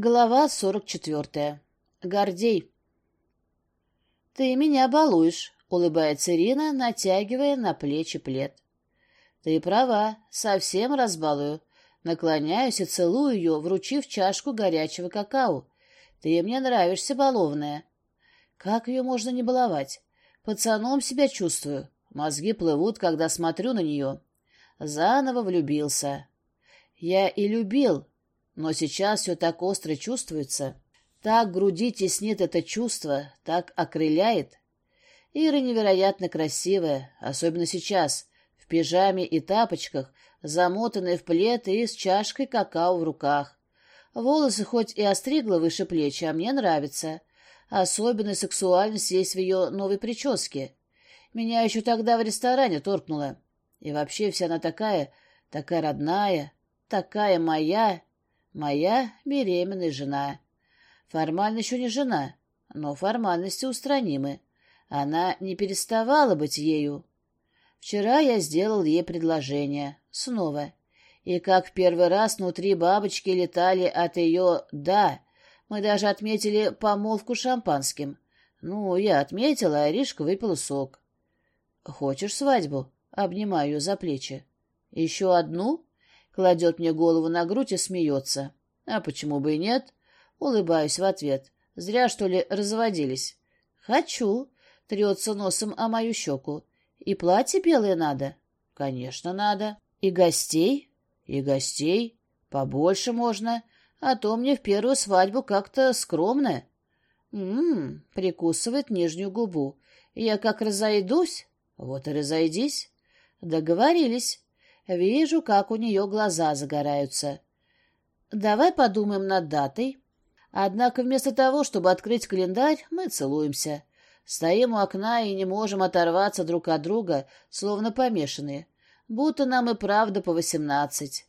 Глава сорок четвертая. Гордей. «Ты меня балуешь», — улыбается Ирина, натягивая на плечи плед. «Ты права, совсем разбалую». Наклоняюсь и целую ее, вручив чашку горячего какао. «Ты мне нравишься, баловная». Как ее можно не баловать? Пацаном себя чувствую. Мозги плывут, когда смотрю на нее. Заново влюбился. Я и любил, но сейчас все так остро чувствуется. Так груди теснит это чувство, так окрыляет. Ира невероятно красивая, особенно сейчас, в пижаме и тапочках, замотанная в плед и с чашкой какао в руках. Волосы хоть и остригла выше плечи, а мне нравится. Особенная сексуальность есть в ее новой прическе. Меня еще тогда в ресторане торкнуло. И вообще вся она такая, такая родная, такая моя. Моя беременная жена. Формально еще не жена, но формальности устранимы. Она не переставала быть ею. Вчера я сделал ей предложение. Снова. И как в первый раз внутри бабочки летали от ее «да». Мы даже отметили помолвку шампанским. Ну, я отметила, а Ришка выпила сок. «Хочешь свадьбу?» — обнимаю ее за плечи. «Еще одну?» Кладет мне голову на грудь и смеется. А почему бы и нет? Улыбаюсь в ответ. Зря, что ли, разводились. Хочу. Трется носом о мою щеку. И платье белое надо? Конечно, надо. И гостей? И гостей. Побольше можно. А то мне в первую свадьбу как-то скромно. Ммм, прикусывает нижнюю губу. Я как разойдусь? Вот и разойдись. Договорились. Вижу, как у нее глаза загораются. Давай подумаем над датой. Однако вместо того, чтобы открыть календарь, мы целуемся. Стоим у окна и не можем оторваться друг от друга, словно помешанные, будто нам и правда по восемнадцать.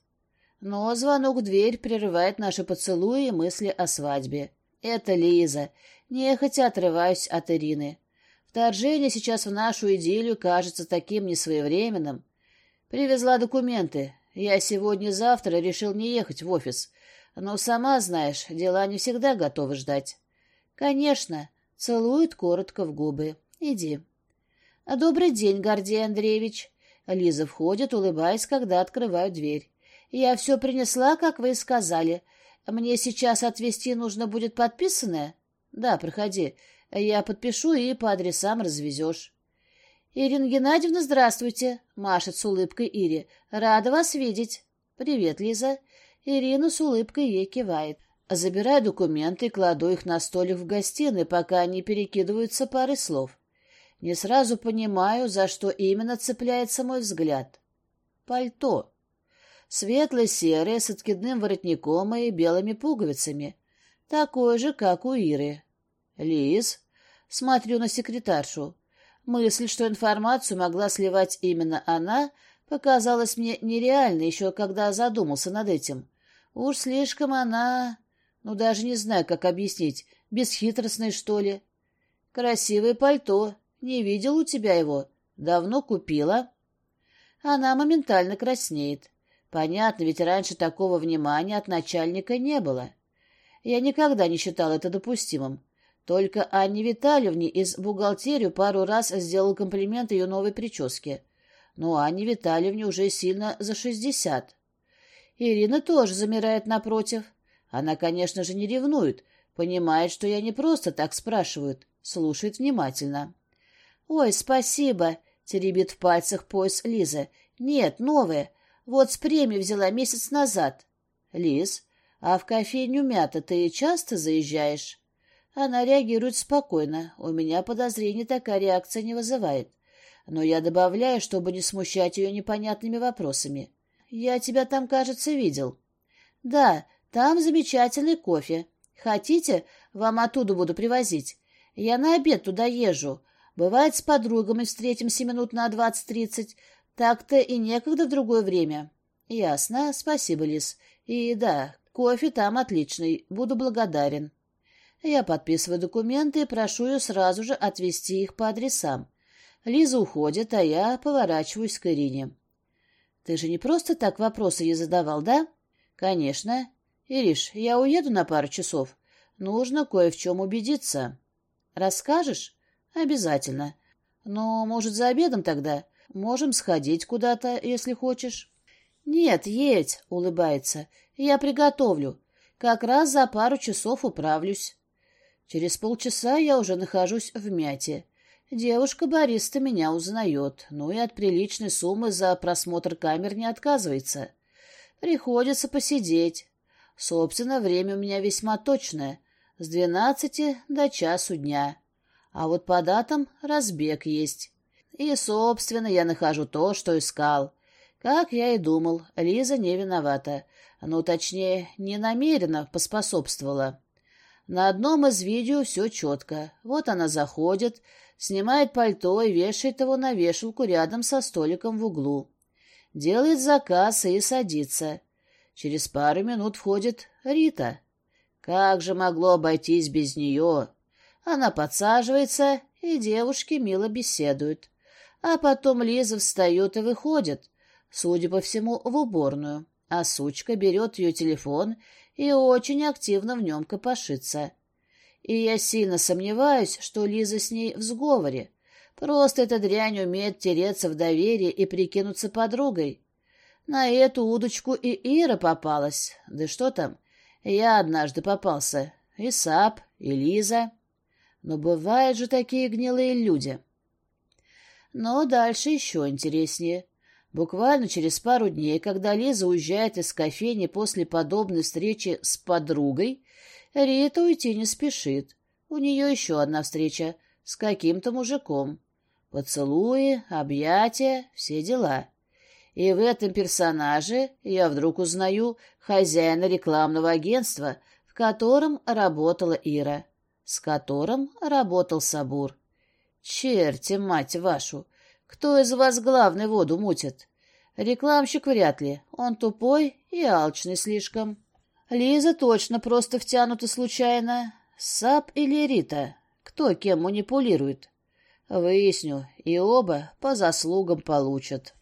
Но звонок в дверь прерывает наши поцелуи и мысли о свадьбе. Это Лиза. Нехотя отрываюсь от Ирины. Вторжение сейчас в нашу идиллию кажется таким несвоевременным. Привезла документы. Я сегодня-завтра решил не ехать в офис. Но сама знаешь, дела не всегда готовы ждать. Конечно, целует коротко в губы. Иди. Добрый день, Гордей Андреевич. Лиза входит, улыбаясь, когда открываю дверь. Я все принесла, как вы и сказали. Мне сейчас отвезти нужно будет подписанное? Да, проходи. Я подпишу и по адресам развезешь. «Ирина Геннадьевна, здравствуйте!» — машет с улыбкой Ире. «Рада вас видеть!» «Привет, Лиза!» Ирина с улыбкой ей кивает. Забираю документы и кладу их на столик в гостиной, пока они перекидываются парой слов. Не сразу понимаю, за что именно цепляется мой взгляд. Пальто. Светло-серое, с откидным воротником и белыми пуговицами. Такое же, как у Иры. Лиз. Смотрю на секретаршу. Мысль, что информацию могла сливать именно она, показалась мне нереальной еще когда задумался над этим. Уж слишком она... Ну, даже не знаю, как объяснить. Бесхитростной, что ли? Красивое пальто. Не видел у тебя его. Давно купила. Она моментально краснеет. Понятно, ведь раньше такого внимания от начальника не было. Я никогда не считал это допустимым. Только Анне Витальевне из бухгалтерии пару раз сделал комплимент ее новой прическе. Но Анне Витальевне уже сильно за шестьдесят. Ирина тоже замирает напротив. Она, конечно же, не ревнует, понимает, что я не просто так спрашиваю, слушает внимательно. «Ой, спасибо!» — теребит в пальцах пояс Лиза. «Нет, новая. Вот с премии взяла месяц назад». «Лиз, а в кофейню мята ты часто заезжаешь?» Она реагирует спокойно. У меня подозрений такая реакция не вызывает. Но я добавляю, чтобы не смущать ее непонятными вопросами. «Я тебя там, кажется, видел». «Да, там замечательный кофе. Хотите, вам оттуда буду привозить? Я на обед туда езжу. Бывает, с подругами встретимся минут на двадцать-тридцать. Так-то и некогда в другое время». «Ясно. Спасибо, Лис. И да, кофе там отличный. Буду благодарен». Я подписываю документы и прошу ее сразу же отвезти их по адресам. Лиза уходит, а я поворачиваюсь к Ирине. «Ты же не просто так вопросы ей задавал, да?» «Конечно. Ириш, я уеду на пару часов. Нужно кое в чем убедиться. Расскажешь? Обязательно. Но, может, за обедом тогда? Можем сходить куда-то, если хочешь. Нет, едь, улыбается. Я приготовлю. Как раз за пару часов управлюсь. Через полчаса я уже нахожусь в мяте. Девушка Бориста меня узнает, ну и от приличной суммы за просмотр камер не отказывается. Приходится посидеть. Собственно, время у меня весьма точное, с двенадцати до часу дня. А вот по датам разбег есть. И, собственно, я нахожу то, что искал. Как я и думал, Лиза не виновата. Ну, точнее, не намеренно поспособствовала. На одном из видео все четко. Вот она заходит, снимает пальто и вешает его на вешалку рядом со столиком в углу. Делает заказ и садится. Через пару минут входит Рита. Как же могло обойтись без нее? Она подсаживается, и девушки мило беседуют. А потом Лиза встает и выходит, судя по всему, в уборную. А сучка берет ее телефон и очень активно в нем копошится. И я сильно сомневаюсь, что Лиза с ней в сговоре. Просто эта дрянь умеет тереться в доверие и прикинуться подругой. На эту удочку и Ира попалась. Да что там, я однажды попался. И Сап, и Лиза. Но бывают же такие гнилые люди. Но дальше еще интереснее. Буквально через пару дней, когда Лиза уезжает из кофейни после подобной встречи с подругой, Рита уйти не спешит. У нее еще одна встреча с каким-то мужиком. Поцелуи, объятия, все дела. И в этом персонаже я вдруг узнаю хозяина рекламного агентства, в котором работала Ира, с которым работал Сабур. Черти, мать вашу! Кто из вас главный воду мутит? Рекламщик вряд ли, он тупой и алчный слишком. Лиза точно просто втянута случайно. Сап или Рита? Кто кем манипулирует? Выясню, и оба по заслугам получат.